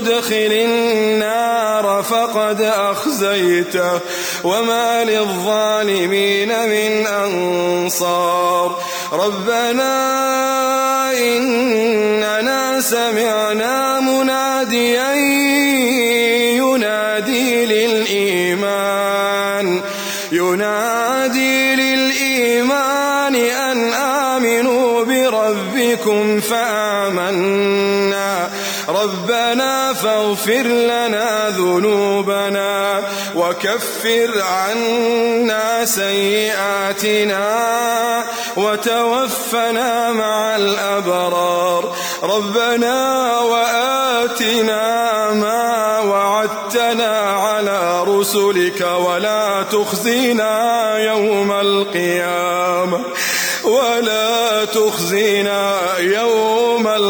تدخل النار فقد أخزيته وما للظالمين من أنصار ربنا إننا سمعنا مناديا ينادي للإيمان ينادي للإيمان أن بربكم فآمنا. ربنا فاغفر لنا ذنوبنا وكفر عنا سيئاتنا وتوفنا مع الأبرار. ربنا وآتنا ما وعدتنا على رسلك ولا تخزينا يوم القيامة.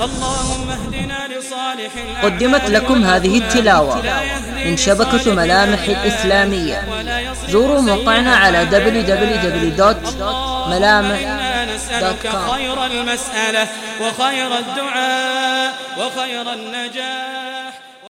اللهم اهدنا لصالح قدمت لكم هذه التلاوة من شبكة ملامح الإسلامية. زوروا موقعنا على www.ملامح.com خير المسألة وخير الدعاء وخير النجاة.